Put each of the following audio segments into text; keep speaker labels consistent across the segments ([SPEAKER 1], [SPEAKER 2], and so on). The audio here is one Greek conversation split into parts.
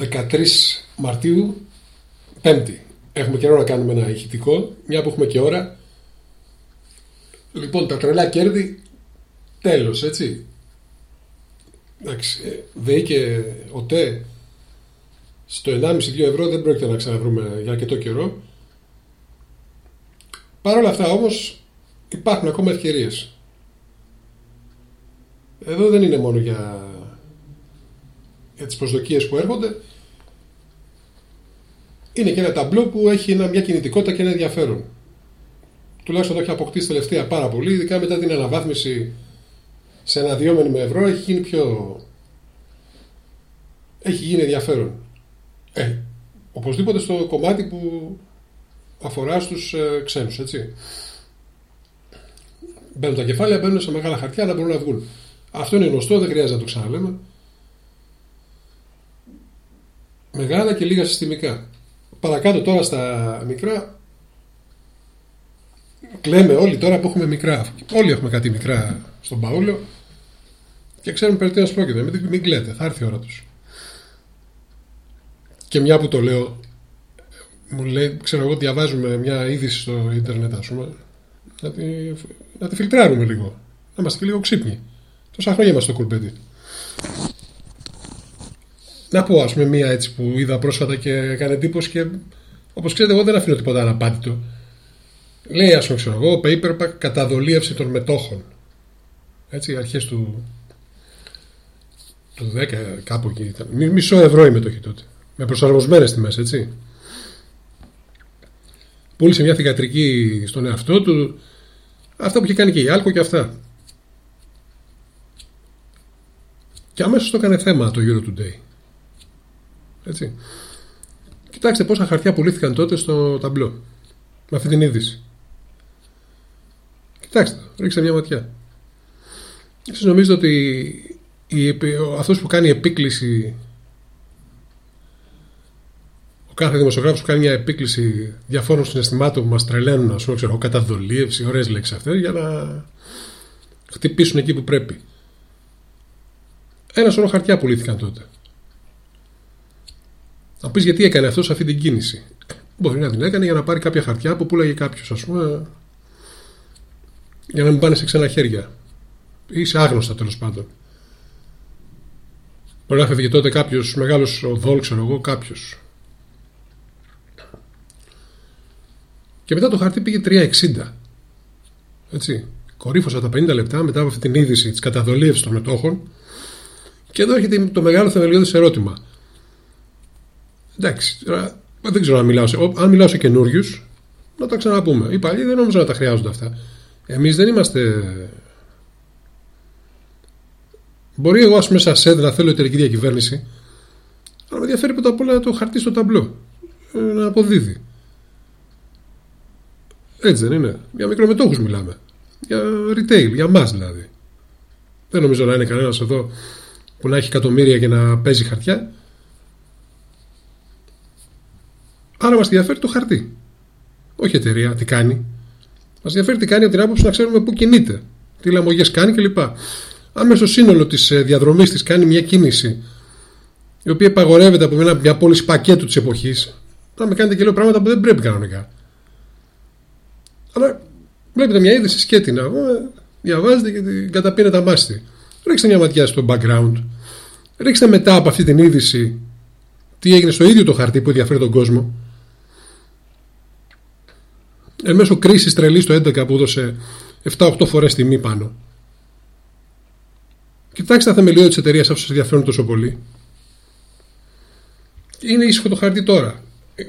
[SPEAKER 1] 13 Μαρτίου, Πέμπτη. Έχουμε καιρό να κάνουμε ένα ηχητικό, μια που έχουμε και ώρα. Λοιπόν, τα τρελά κέρδη, τέλος, έτσι. Εντάξει, ε, ΔΕΗ και ΟΤΕ στο 1,5-2 ευρώ δεν πρόκειται να ξαναβρούμε για αρκετό καιρό. Παρ' όλα αυτά όμως υπάρχουν ακόμα ευκαιρίες. Εδώ δεν είναι μόνο για, για τις προσδοκίες που έρχονται. Είναι και ένα ταμπλό που έχει μια κινητικότητα και ένα ενδιαφέρον. Τουλάχιστον το έχει αποκτήσει τελευταία πάρα πολύ, ειδικά μετά την αναβάθμιση σε ένα δυόμενο με ευρώ έχει γίνει πιο... έχει γίνει ενδιαφέρον. Ε, οπωσδήποτε στο κομμάτι που αφορά στους ε, ξένους, έτσι. Μπαίνουν τα κεφάλαια, μπαίνουν σε μεγάλα χαρτιά να μπορούν να βγουν. Αυτό είναι γνωστό, δεν χρειάζεται να το ξαναλέμε. Μεγάλα και λίγα συστημικά. Παρακάτω τώρα στα μικρά, κλαίμε όλοι τώρα που έχουμε μικρά. Όλοι έχουμε κάτι μικρά στον Παούλιο και ξέρουμε περί τίνος πρόκειται. Μην, μην κλαίτε, θα έρθει η ώρα τους. Και μια που το λέω, μου λέει, ξέρω εγώ, διαβάζουμε μια είδηση στο ίντερνετ, ας πούμε, να τη, να τη φιλτράρουμε λίγο. Να είμαστε και λίγο ξύπνοι. Τόσα χρόνια είμαστε στο κουρμπέτι. Να πω, ας πούμε, μία έτσι που είδα πρόσφατα και έκανε εντύπωση και όπως ξέρετε, εγώ δεν αφήνω τίποτα αναπάντητο. Λέει, ας πούμε, ξέρω εγώ, paperback καταδολίευση των μετόχων. Έτσι, αρχές του. του 10, κάπου εκεί ήταν. Μισό ευρώ η μετοχή τότε. Με προσαρμοσμένες τιμές, έτσι. Πούλησε μια θυγατρική στον εαυτό του. Αυτά που είχε κάνει και η Άλκο και αυτά. Και αμέσως το έκανε θέμα το Euro2day. Έτσι. Κοιτάξτε πόσα χαρτιά πουλήθηκαν τότε στο ταμπλό. Με αυτή την είδηση. Κοιτάξτε, ρίξτε μια ματιά. Εσείς νομίζετε ότι η, αυτός που κάνει επίκληση ο κάθε δημοσιογράφος που κάνει μια επίκληση διαφόρων συναισθημάτων που μας τρελαίνουν ας πούμε, ξέρω, καταδολίευση, ωραίες λέξεις αυτές για να χτυπήσουν εκεί που πρέπει. Ένα σωρό χαρτιά πουλήθηκαν τότε. Να πεις γιατί έκανε αυτό αυτή την κίνηση. Μπορεί να την έκανε για να πάρει κάποια χαρτιά που πουλάγε κάποιος, ας πούμε, για να μην πάνε σε ξένα χέρια. ή σε άγνωστα τέλος πάντων. Μπορεί να φεύγει τότε κάποιος μεγάλος οδόλ, ξέρω εγώ, κάποιος. Και μετά το χαρτί πήγε 3,60. Έτσι. Κορύφωσα τα 50 λεπτά μετά από αυτή την είδηση της καταδολίευση των μετόχων και εδώ έρχεται το μεγάλο θεμελιώδης ερώτημα. Εντάξει, δεν ξέρω αν μιλάω σε, αν μιλάω σε καινούριους, να τα ξαναπούμε. Οι παλιοί δεν νομίζω να τα χρειάζονται αυτά. Εμείς δεν είμαστε. Μπορεί εγώ, ας πούμε, σαν ΣΕΔ να θέλω εταιρική διακυβέρνηση, αλλά με ενδιαφέρει πρώτα απ' όλα το χαρτί στο ταμπλό. Ε, να αποδίδει. Έτσι δεν είναι. Για μικρομετόχους μιλάμε. Για retail, για εμά δηλαδή. Δεν νομίζω να είναι κανένας εδώ που να έχει εκατομμύρια και να παίζει χαρτιά. Άρα μας ενδιαφέρει το χαρτί. Όχι η εταιρεία, τι κάνει. Μας ενδιαφέρει τι κάνει από την άποψη να ξέρουμε πού κινείται, τι λαμογές κάνει κλπ. Αν μέσω σύνολο της ε, διαδρομής της κάνει μια κίνηση η οποία επαγορεύεται από μια, μια πώληση πακέτου της εποχής, θα με κάνετε και λέω πράγματα που δεν πρέπει κανονικά. Αλλά βλέπετε μια είδηση σκέτινα, διαβάζετε και την καταπίνετε αμάστη. Ρίξτε μια ματιά στο background. Ρίξτε μετά από αυτή την είδηση τι έγινε στο ίδιο το χαρτί που ενδιαφέρει τον κόσμο. Εν μέσω κρίσης τρελής το 11 που έδωσε 7-8 φορές τιμή πάνω. Κοιτάξτε τα θεμελιώδη της εταιρείας αφού σας ενδιαφέρουν τόσο πολύ. Είναι ήσυχο το χαρτί τώρα. Ε, ε,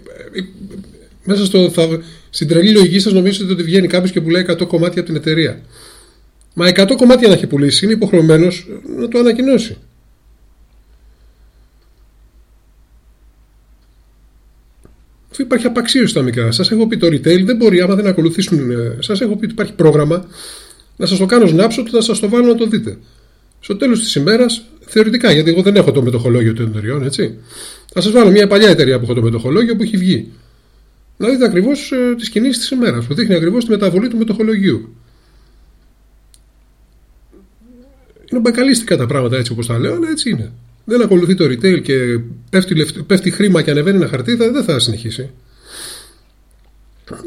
[SPEAKER 1] μέσα στο, θα, στην τρελή λογική σας νομίζετε ότι βγαίνει κάποιος και πουλάει 100 κομμάτια από την εταιρεία. Μα 100 κομμάτια να έχει πουλήσει είναι υποχρεωμένος να το ανακοινώσει. Αφού υπάρχει απαξίωση στα μικρά. Σας έχω πει το retail δεν μπορεί, άμα δεν ακολουθήσουν. Ε, σας έχω πει ότι υπάρχει πρόγραμμα να σας το κάνω snapshot, να σας το βάλω να το δείτε. Στο τέλος της ημέρας, θεωρητικά, γιατί εγώ δεν έχω το μετοχολόγιο των εταιριών, έτσι. Θα σας βάλω μια παλιά εταιρεία που έχω το μετοχολόγιο που έχει βγει. Να δείτε ακριβώς ε, τις κινήσεις της ημέρας. Που δείχνει ακριβώς τη μεταβολή του μετοχολογίου. Είναι μπακαλίστικα τα πράγματα έτσι όπως τα λέω, αλλά έτσι είναι. Δεν ακολουθεί το retail και πέφτει, πέφτει χρήμα και ανεβαίνει ένα χαρτί, δεν θα συνεχίσει.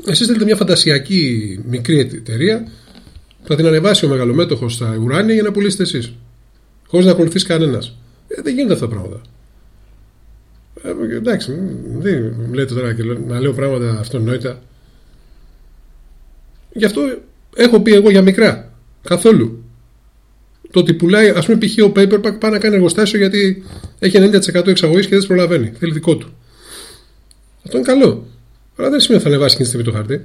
[SPEAKER 1] Εσείς θέλετε μια φαντασιακή μικρή εταιρεία που θα την ανεβάσει ο μεγαλομέτωχος στα ουράνια για να πουλήσετε εσείς. Χωρίς να ακολουθείς κανένας. Ε, δεν γίνεται αυτά τα πράγματα. Ε, εντάξει, δεν λέτε τώρα και να λέω πράγματα αυτονόητα. Γι' αυτό έχω πει εγώ για μικρά. Καθόλου. Το ότι πουλάει, ας πούμε, π.χ. ο Paperback πάει να κάνει εργοστάσιο γιατί έχει 90% εξαγωγής και δεν προλαβαίνει. Θέλει δικό του. Αυτό είναι καλό. Αλλά δεν σημαίνει ότι θα ανεβάσει εκείνη τη στιγμή το χαρτί.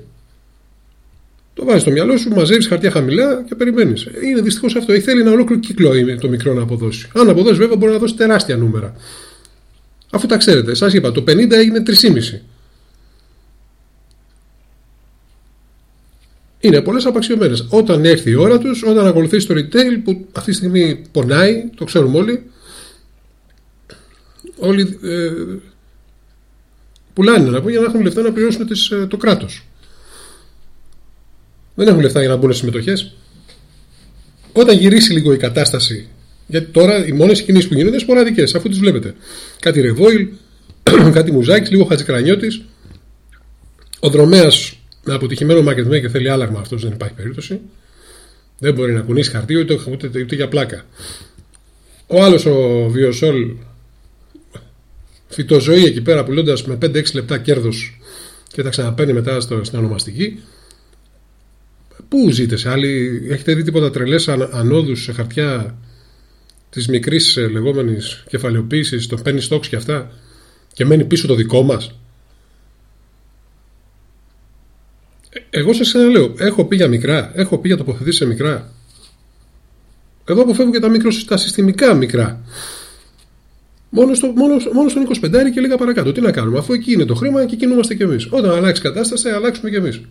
[SPEAKER 1] Το βάζεις στο μυαλό σου, μαζεύεις χαρτιά χαμηλά και περιμένεις. Είναι δυστυχώς αυτό. Έχει θέλει ένα ολόκληρο κύκλο το μικρό να αποδώσει. Αν αποδώσει, βέβαια, μπορεί να δώσει τεράστια νούμερα. Αφού τα ξέρετε, σας είπα, το 50 έγινε 3,5. Είναι πολλές απαξιωμένες. Όταν έρθει η ώρα τους, όταν ακολουθήσει το retail που αυτή τη στιγμή πονάει, το ξέρουμε όλοι, όλοι ε, πουλάνε να για να έχουν λεφτά να πληρώσουν τις, ε, το κράτος. Δεν έχουν λεφτά για να μπουν στις συμμετοχές. Όταν γυρίσει λίγο η κατάσταση, γιατί τώρα οι μόνες κινήσεις που γίνονται είναι σποραδικές, αφού τις βλέπετε. Κάτι ρεβόιλ, κάτι μουζάκι, λίγο χατζικρανιώτης. Ο δρομέας με αποτυχημένο market maker θέλει άλλαγμα αυτός, δεν υπάρχει περίπτωση. Δεν μπορεί να κουνήσει χαρτί ούτε, ούτε, ούτε, για πλάκα. Ο άλλος ο Βιοσόλ φυτοζωή εκεί πέρα πουλώντας με 5-6 λεπτά κέρδος και τα ξαναπαίνει μετά στο, στην ονομαστική. Πού ζείτε σε άλλη, έχετε δει τίποτα τρελές ανόδους σε χαρτιά της μικρής ε, λεγόμενης κεφαλαιοποίησης, των penny stocks και αυτά, και μένει πίσω το δικό μας; Εγώ σα ξαναλέω, έχω πει για μικρά, έχω πει για τοποθετήσει σε μικρά. Εγώ αποφεύγω και τα, μικρο, τα συστημικά μικρά. Μόνο, στο, μόνο, μόνο στον 25 και λίγα παρακάτω. Τι να κάνουμε, αφού εκεί είναι το χρήμα και κινούμαστε κι εμείς. Όταν αλλάξει κατάσταση, θα αλλάξουμε κι εμείς.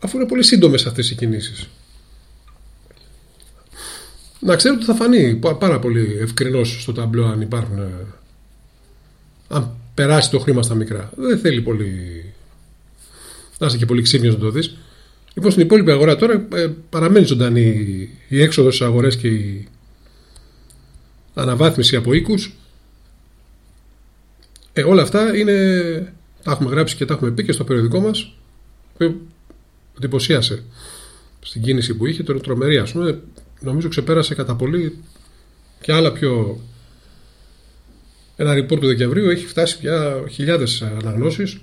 [SPEAKER 1] Αφού είναι πολύ σύντομες αυτές οι κινήσεις. Να ξέρετε ότι θα φανεί πάρα πολύ ευκρινώς στο ταμπλό αν υπάρχουν. Ε, αν περάσει το χρήμα στα μικρά. Δεν θέλει πολύ. Να είσαι και πολύ ξύπνιος να το δεις. Λοιπόν, στην υπόλοιπη αγορά τώρα ε, παραμένει ζωντανή η έξοδος στις αγορές και η αναβάθμιση από οίκους. Ε, όλα αυτά είναι. Τα έχουμε γράψει και τα έχουμε πει και στο περιοδικό μας. Που εντυπωσίασε στην κίνηση που είχε. Τώρα τρομερή, ας πούμε. Νομίζω ξεπέρασε κατά πολύ και άλλα πιο ένα report του Δεκεμβρίου έχει φτάσει πια χιλιάδες αναγνώσεις.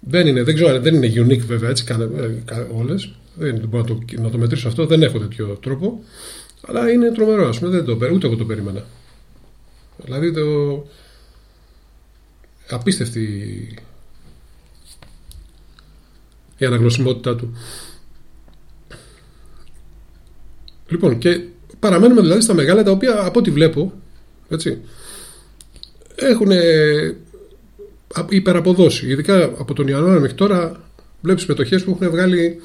[SPEAKER 1] Δεν είναι, δεν ξέρω, δεν είναι unique βέβαια έτσι ε, όλες. Δεν μπορώ να το, να το μετρήσω αυτό, δεν έχω τέτοιο τρόπο. Αλλά είναι τρομερό, ας πούμε, δεν το, ούτε εγώ το περίμενα. Δηλαδή το. Απίστευτη η αναγνωσιμότητά του. Λοιπόν, και παραμένουμε δηλαδή στα μεγάλα τα οποία από ό,τι βλέπω, έτσι, έχουν υπεραποδώσει. Ειδικά από τον Ιανουάριο μέχρι τώρα βλέπεις μετοχέ που έχουν βγάλει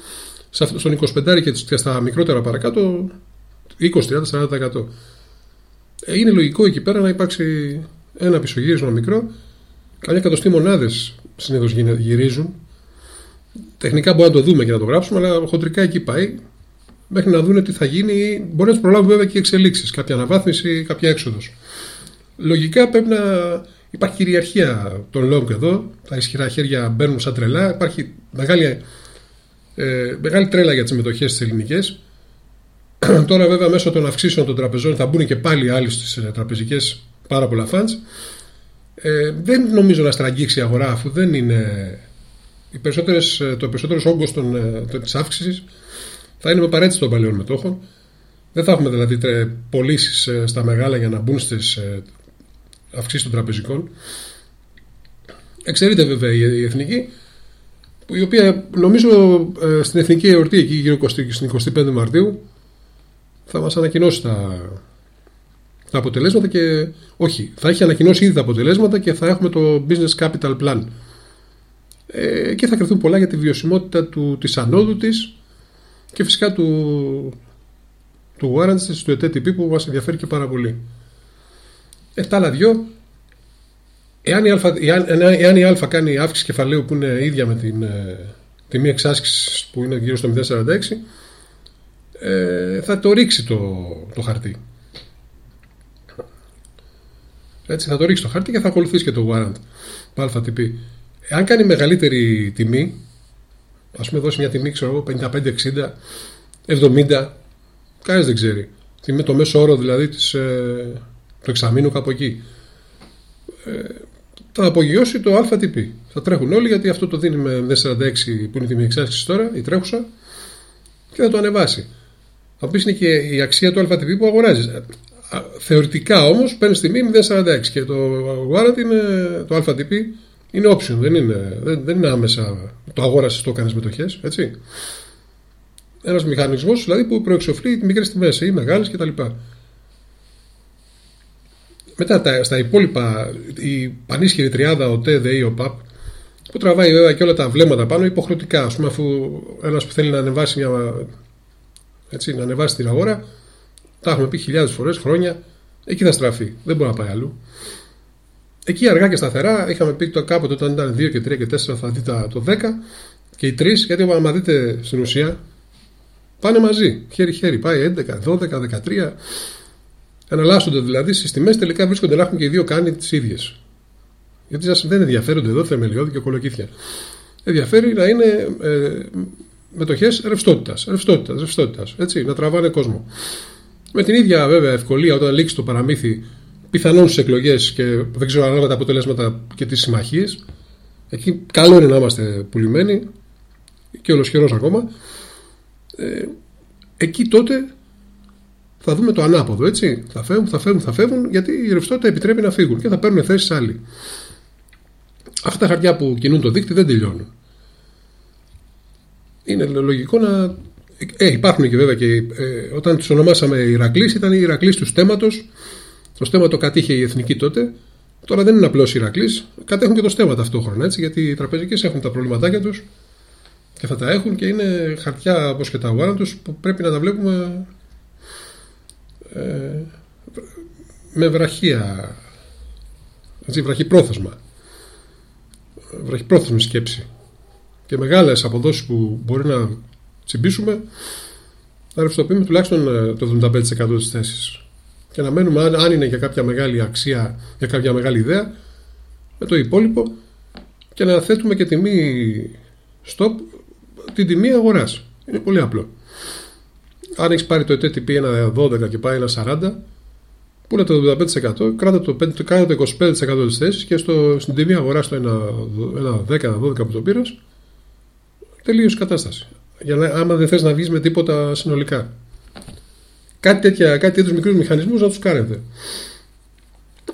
[SPEAKER 1] στον 25 και στα μικρότερα παρακάτω 20, 30, 40%. Είναι λογικό εκεί πέρα να υπάρξει ένα πισωγύρισμα μικρό. Καμιά εκατοστή μονάδες συνήθως γυρίζουν. Τεχνικά μπορεί να το δούμε και να το γράψουμε, αλλά χοντρικά εκεί πάει. Μέχρι να δούμε τι θα γίνει. Μπορεί να τους προλάβουν βέβαια και εξελίξεις. Κάποια αναβάθμιση, κάποια έξοδος. Λογικά πρέπει να υπάρχει κυριαρχία των λόγων εδώ. Τα ισχυρά χέρια μπαίνουν σαν τρελά. Υπάρχει μεγάλη, ε, μεγάλη τρέλα για τις μετοχέ τη ελληνικές. Τώρα, βέβαια, μέσω των αυξήσεων των τραπεζών θα μπουν και πάλι άλλοι στις ε, τραπεζικές πάρα πολλά funds. Ε, δεν νομίζω να στραγγίξει η αγορά αφού δεν είναι. Οι περισσότερες, ε, το περισσότερο όγκος ε, της αύξησης θα είναι με παρέτηση των παλαιών μετόχων. Δεν θα έχουμε δηλαδή πωλήσεις στα μεγάλα για να μπουν στις αυξήσεις των τραπεζικών. Εξαιρείται βέβαια η εθνική, η οποία νομίζω ε, στην εθνική εορτή εκεί γύρω στην 25 Μαρτίου θα μας ανακοινώσει τα, τα αποτελέσματα και όχι, θα έχει ανακοινώσει ήδη τα αποτελέσματα και θα έχουμε το Business Capital Plan. Ε, και θα κρυθούν πολλά για τη βιωσιμότητα του, της ανόδου της και φυσικά του, του warrants της, του ETTP που μας ενδιαφέρει και πάρα πολύ. Ε, τα άλλα δυο, εάν η, α, εάν η Α κάνει αύξηση κεφαλαίου που είναι ίδια με την ε, τιμή εξάσκησης που είναι γύρω στο 0,46, ε, θα το ρίξει το, το χαρτί. Έτσι θα το ρίξει το χαρτί και θα ακολουθήσει και το warrant το ΑΤΠ. Αν κάνει μεγαλύτερη τιμή, ας πούμε δώσει μια τιμή, ξέρω εγώ, 55, 60, 70, κανείς δεν ξέρει. με το μέσο όρο δηλαδή της, ε, του εξαμήνου κάπου εκεί. Ε, θα απογειώσει το ΑΤΠ. Θα τρέχουν όλοι γιατί αυτό το δίνει με 46 που είναι η τιμή εξάσκηση τώρα, η τρέχουσα, και θα το ανεβάσει. Θα πεις είναι και η αξία του ΑΤΠ που αγοράζεις. Θεωρητικά όμως παίρνεις τιμή 0,46 και το warrant είναι το ΑΤΠ είναι option, δεν είναι, δεν, δεν είναι άμεσα το αγόρασες, το έκανες μετοχές. Έτσι. Ένας μηχανισμός δηλαδή που προεξοφλεί μικρές τιμές ή μεγάλες κτλ. Μετά τα, στα υπόλοιπα, η πανίσχυρη τριάδα, ο ΤΕΔ ή ο ΠΑΠ, που τραβάει βέβαια και όλα τα βλέμματα πάνω υποχρεωτικά. Α πούμε, αφού ένας που θέλει να ανεβάσει, μια, έτσι, να ανεβάσει την αγορά, τα έχουμε πει χιλιάδες φορές, χρόνια, εκεί θα στραφεί. Δεν μπορεί να πάει αλλού. Εκεί αργά και σταθερά είχαμε πει το κάποτε όταν ήταν 2 και 3 και 4 θα δείτε το 10 και οι 3, γιατί άμα δείτε στην ουσία πάνε μαζί, χέρι-χέρι. Πάει 11, 12, 13. Εναλλάσσονται δηλαδή στις τιμές, τελικά βρίσκονται να έχουν και οι δύο κάνει τις ίδιες. Γιατί σας δεν ενδιαφέρονται εδώ θεμελιώδη και κολοκύθια. Ενδιαφέρει να είναι ε, μετοχές ρευστότητας. Ρευστότητας, ρευστότητας. Έτσι, να τραβάνε κόσμο. Με την ίδια βέβαια ευκολία όταν λήξει το παραμύθι πιθανόν στις εκλογές και δεν ξέρω ανάλογα τα αποτελέσματα και τις συμμαχίες. Εκεί καλό είναι να είμαστε πουλημένοι και ολοσχερό ακόμα. Ε, εκεί τότε θα δούμε το ανάποδο, έτσι. Θα φεύγουν, θα φεύγουν, θα φεύγουν, γιατί η ρευστότητα επιτρέπει να φύγουν και θα παίρνουν θέσεις άλλοι. Αυτά τα χαρτιά που κινούν το δίκτυο δεν τελειώνουν. Είναι λογικό να. Ε, υπάρχουν και βέβαια και ε, όταν του ονομάσαμε Ηρακλή, ήταν οι Ηρακλή του στέματος το στέμα το κατήχε η εθνική τότε. Τώρα δεν είναι απλώς Ηρακλή. Κατέχουν και το στέμα ταυτόχρονα έτσι, γιατί οι τραπεζικές έχουν τα προβληματάκια τους και θα τα έχουν και είναι χαρτιά όπως και τα ουάνα τους που πρέπει να τα βλέπουμε ε, με βραχία. Έτσι, βραχυπρόθεσμα. Βραχυπρόθεσμη σκέψη. Και μεγάλες αποδόσεις που μπορεί να τσιμπήσουμε να ρευστοποιούμε τουλάχιστον ε, το 75% της θέσης και να μένουμε αν είναι για κάποια μεγάλη αξία, για κάποια μεγάλη ιδέα, με το υπόλοιπο και να θέτουμε και τιμή stop, την τιμή αγοράς. Είναι πολύ απλό. Αν έχεις πάρει το ETTP ένα 12 και πάει ένα 40, που είναι το 75%, κράτα το, κράτα το 25% της θέσης και στο, στην τιμή αγοράς στο ένα, ένα 10-12 που το πήρες, τελείωσε η κατάσταση. Για να, άμα δεν θες να βγεις με τίποτα συνολικά κάτι, τέτοια, κάτι τέτοιους μικρούς μηχανισμούς να τους κάνετε.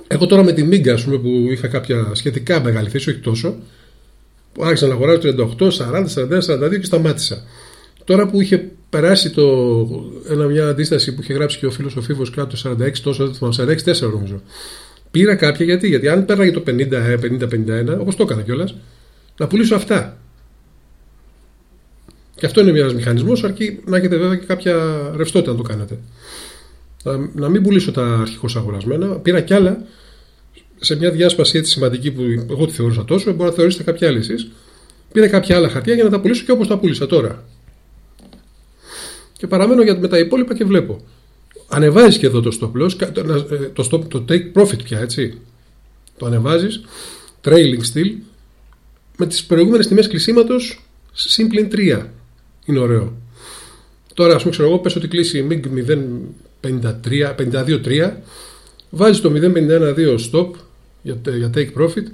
[SPEAKER 1] Εγώ τώρα με τη Μίγκα, πούμε, που είχα κάποια σχετικά μεγάλη θέση, όχι τόσο, που άρχισα να αγοράζω 38, 40, 41, 42 και σταμάτησα. Τώρα που είχε περάσει το, ένα, μια αντίσταση που είχε γράψει και ο φίλος ο Φίβος κάτω το 46, τόσο δεν θυμάμαι, 46, 4 νομίζω. Πήρα κάποια γιατί, γιατί αν πέραγε το 50, 50-51, όπως το έκανα κιόλας, να πουλήσω αυτά. Και αυτό είναι ένας μηχανισμός, αρκεί να έχετε βέβαια και κάποια ρευστότητα να το κάνετε. Να, μην πουλήσω τα αρχικώ αγορασμένα. Πήρα κι άλλα σε μια διάσπαση έτσι σημαντική που εγώ τη θεωρούσα τόσο, μπορεί να θεωρήσετε κάποια άλλη εσείς. Πήρα κάποια άλλα χαρτιά για να τα πουλήσω και όπως τα πούλησα τώρα. Και παραμένω για, με τα υπόλοιπα και βλέπω. Ανεβάζεις και εδώ το stop loss, ε, το, stop, το take profit πια, έτσι. Το ανεβάζεις, trailing still, με τις προηγούμενες τιμές κλεισίματος συμπλην 3 είναι ωραίο. Τώρα, ας πούμε, ξέρω εγώ, πες ότι κλείσει η MIG 0.52-3, βάζεις το 0.51-2 stop για, για take profit,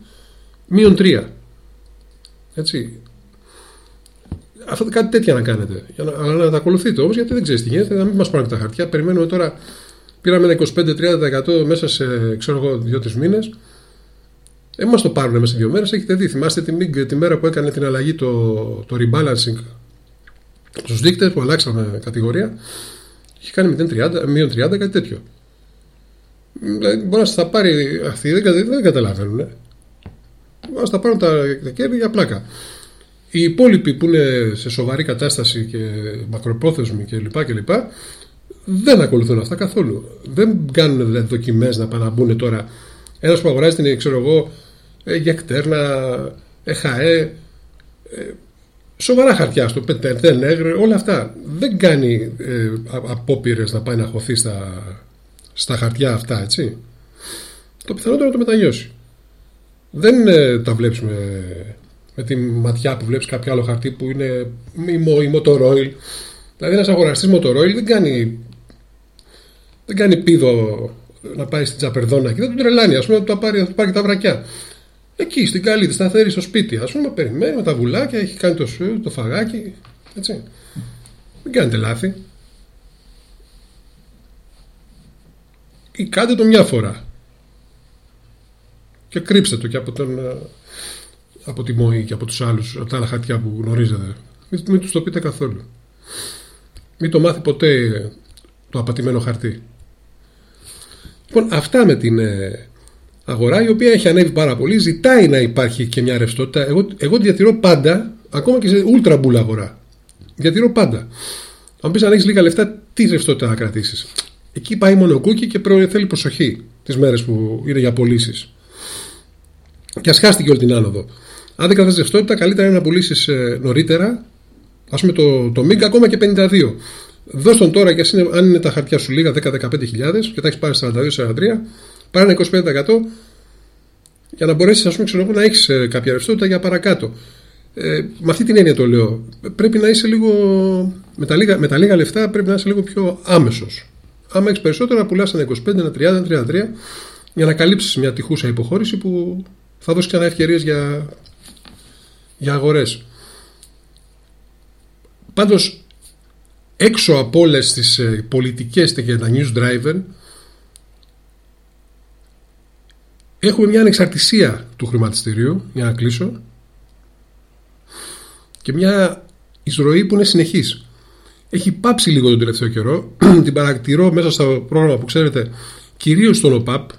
[SPEAKER 1] μείον 3. Έτσι. Αυτό κάτι τέτοια να κάνετε. Για να, αλλά να τα ακολουθείτε όμως, γιατί δεν ξέρεις τι γίνεται, να μην μας πάνε τα χαρτιά. Περιμένουμε τώρα, πήραμε ένα 25-30% μέσα σε ξέρω εγώ, 2-3 μήνες. Δεν μας το πάρουν μέσα σε δύο μέρες. Έχετε δει, θυμάστε τη, MIG, τη μέρα που έκανε την αλλαγή το, το rebalancing στους δείκτες που αλλάξαμε κατηγορία, είχε κάνει 0,30, μείον 30, κάτι τέτοιο. Δηλαδή μπορεί να σας τα πάρει αυτοί, δεν, δεν καταλαβαίνουν. Μπορεί να τα πάρουν τα, τα για πλάκα. Οι υπόλοιποι που είναι σε σοβαρή κατάσταση και μακροπρόθεσμοι κλπ. κλπ δεν ακολουθούν αυτά καθόλου. Δεν κάνουν δοκιμές να πάνε να μπουν τώρα. Ένας που αγοράζει την, ξέρω εγώ, ε, για κτέρνα, ΕΧΑΕ, σοβαρά χαρτιά στο πεντέν, όλα αυτά. Δεν κάνει ε, απόπειρες να πάει να χωθεί στα, στα χαρτιά αυτά, έτσι. Το πιθανότερο να το μετανιώσει. Δεν ε, τα βλέπεις με, με τη ματιά που βλέπεις κάποιο άλλο χαρτί που είναι η, η Motorola. Δηλαδή, ένας αγοραστής Motorola δεν κάνει, δεν κάνει πίδο να πάει στην Τζαπερδόνα και δεν τον τρελάνει. Α πούμε, θα πάρει, θα πάρει τα βρακιά. Εκεί στην καλή, σταθερή στο σπίτι, ας πούμε, περιμένει με τα βουλάκια, έχει κάνει το σου, το φαγάκι. Έτσι. Μην κάνετε λάθη. Ή κάντε το μια φορά. Και κρύψτε το και από, τον, ε, από τη ΜΟΗ και από τους άλλους, από τα άλλα χαρτιά που γνωρίζετε. Μην, μην τους το πείτε καθόλου. Μην το μάθει ποτέ το απατημένο χαρτί. Λοιπόν, αυτά με την ε, αγορά, η οποία έχει ανέβει πάρα πολύ, ζητάει να υπάρχει και μια ρευστότητα. Εγώ, εγώ διατηρώ πάντα, ακόμα και σε ultra bull αγορά. Διατηρώ πάντα. Αν πεις αν έχεις λίγα λεφτά, τι ρευστότητα να κρατήσεις. Εκεί πάει μόνο κούκι και θέλει προσοχή τις μέρες που είναι για πωλήσεις. Και α χάστηκε όλη την άνοδο. Αν δεν κρατά ρευστότητα, καλύτερα είναι να πουλήσεις ε, νωρίτερα. Α πούμε το, το MIG ακόμα και 52. Δώσ' τον τώρα και είναι, αν είναι τα χαρτιά σου λίγα 10-15 και τα έχεις πάρει 42-43, πάρε ένα 25% για να μπορέσεις ας πούμε, να έχεις ε, κάποια ρευστότητα για παρακάτω. Ε, με αυτή την έννοια το λέω. Πρέπει να είσαι λίγο. Με τα λίγα, με τα λίγα λεφτά πρέπει να είσαι λίγο πιο άμεσος. Άμα έχεις περισσότερα, πουλάς ένα 25, ένα 30, ένα 33 για να καλύψεις μια τυχούσα υποχώρηση που θα δώσεις ξανά ευκαιρίες για, για αγορές. Πάντως, έξω από όλες τις ε, πολιτικές και τα news driver, Έχουμε μια ανεξαρτησία του χρηματιστηρίου, για να κλείσω, και μια εισρωή που είναι συνεχής. Έχει πάψει λίγο τον τελευταίο καιρό. την παρακτηρώ μέσα στο πρόγραμμα που ξέρετε, κυρίως στον ΟΠΑΠ,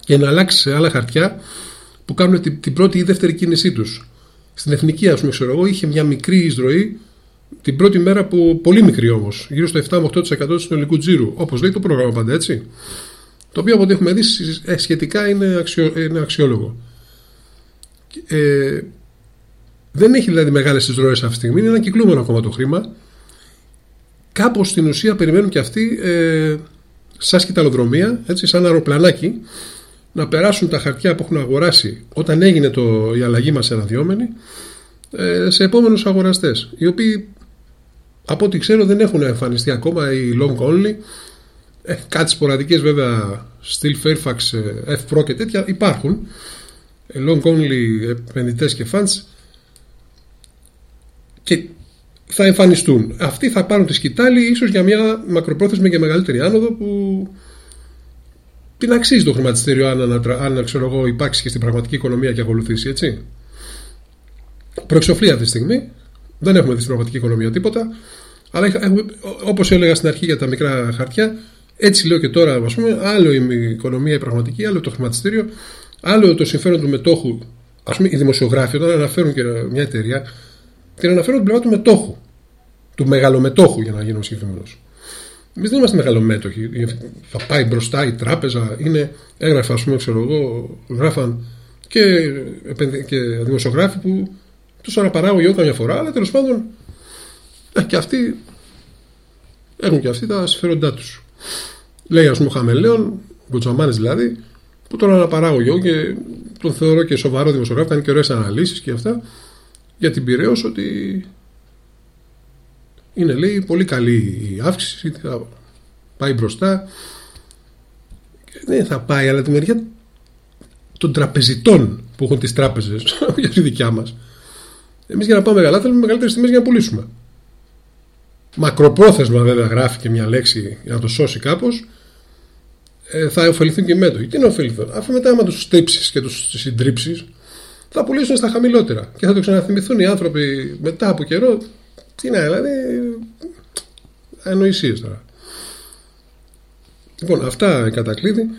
[SPEAKER 1] και να αλλάξει σε άλλα χαρτιά που κάνουν την, πρώτη ή δεύτερη κίνησή τους. Στην εθνική, ας πούμε, ξέρω εγώ, είχε μια μικρή εισρωή την πρώτη μέρα που. πολύ μικρή όμως, γύρω στο 7-8% του συνολικού τζίρου. Όπως λέει το πρόγραμμα πάντα έτσι. Το οποίο από ό,τι έχουμε δει ε, σχετικά είναι, αξιο, είναι αξιόλογο. Ε, δεν έχει δηλαδή μεγάλες εισρωές αυτή τη στιγμή, είναι ένα κυκλούμενο ακόμα το χρήμα. Κάπως στην ουσία περιμένουν και αυτοί, ε, σαν σκηταλοδρομία, έτσι, σαν αεροπλανάκι, να περάσουν τα χαρτιά που έχουν αγοράσει όταν έγινε το, η αλλαγή μας αναδυόμενη ε, σε επόμενους αγοραστές. Οι οποίοι, από ό,τι ξέρω, δεν έχουν εμφανιστεί ακόμα οι long only ε, κάτι σποραδικές βέβαια Steel Fairfax, ε, F-Pro και τέτοια υπάρχουν ε, long only επενδυτές και funds και θα εμφανιστούν. Αυτοί θα πάρουν τη σκητάλη ίσως για μια μακροπρόθεσμη και μεγαλύτερη άνοδο που την αξίζει το χρηματιστήριο αν, αν ξέρω εγώ, υπάρξει και στην πραγματική οικονομία και ακολουθήσει, έτσι. Προεξοφλεί αυτή τη στιγμή. Δεν έχουμε δει στην πραγματική οικονομία τίποτα. Αλλά έχουμε, όπως έλεγα στην αρχή για τα μικρά χαρτιά, έτσι λέω και τώρα, ας πούμε, άλλο η οικονομία η πραγματική, άλλο το χρηματιστήριο, άλλο το συμφέρον του μετόχου. Α πούμε, οι δημοσιογράφοι, όταν αναφέρουν και μια εταιρεία, την αναφέρουν την πλευρά του μετόχου. Του μεγαλομετόχου, για να γίνω συγκεκριμένος. Εμείς δεν είμαστε μεγαλομέτοχοι. Θα πάει μπροστά η τράπεζα, είναι έγραφα, ας πούμε, ξέρω εγώ, γράφαν και, και δημοσιογράφοι που τους αναπαράγω καμιά φορά, αλλά τέλος πάντων ε, και αυτοί έχουν και αυτοί τα συμφέροντά τους. Λέει ας πούμε ο Χαμελέον, Μπουτσαμάνη δηλαδή, που τον αναπαράγω εγώ και τον θεωρώ και σοβαρό δημοσιογράφο, κάνει και ωραίες αναλύσεις και αυτά για την Πυραιό ότι είναι λέει πολύ καλή η αύξηση, θα πάει μπροστά. Δεν θα πάει, αλλά τη μεριά των τραπεζιτών που έχουν τις τράπεζες, για τη δικιά μας. Εμείς για να πάμε καλά θέλουμε μεγαλύτερες τιμές για να πουλήσουμε. Μακροπρόθεσμα βέβαια γράφει και μια λέξη για να το σώσει κάπως ε, θα ωφεληθούν και οι μέτοχοι. Τι να ωφεληθούν, αφού μετά άμα τους στύψει και τους συντρίψεις, θα πουλήσουν στα χαμηλότερα και θα το ξαναθυμηθούν οι άνθρωποι μετά από καιρό. Τι να, δηλαδή. Ανοησίες τώρα. Λοιπόν, αυτά κατακλείδη.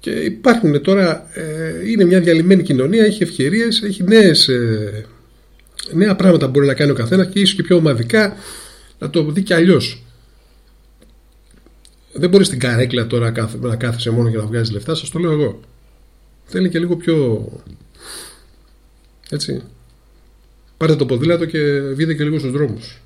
[SPEAKER 1] Και υπάρχουν τώρα, ε, είναι μια διαλυμένη κοινωνία, έχει ευκαιρίες, έχει νέες, ε, νέα πράγματα που μπορεί να κάνει ο καθένας και ίσως και πιο ομαδικά να το δει και αλλιώς. Δεν μπορείς στην καρέκλα τώρα να κάθεσαι μόνο για να βγάζεις λεφτά, σας το λέω εγώ. Θέλει και λίγο πιο. Έτσι. Πάρτε το ποδήλατο και βγείτε και λίγο στους δρόμους.